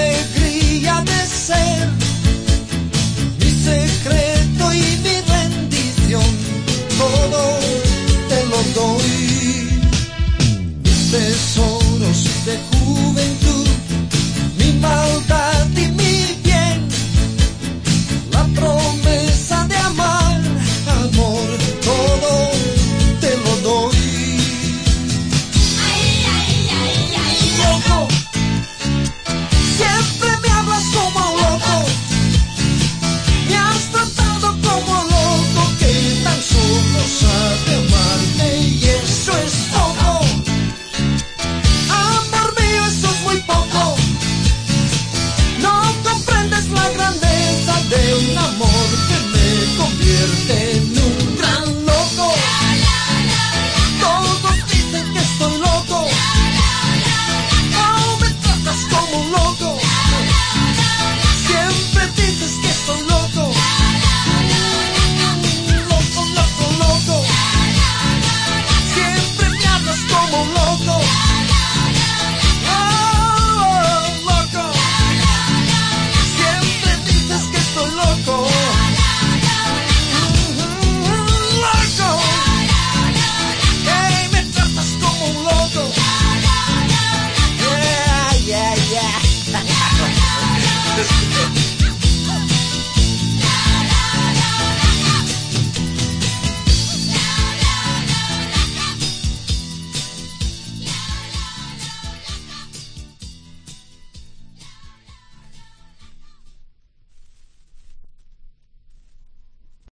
alegría de ser, mi secreto y mi rendición, todo. listen to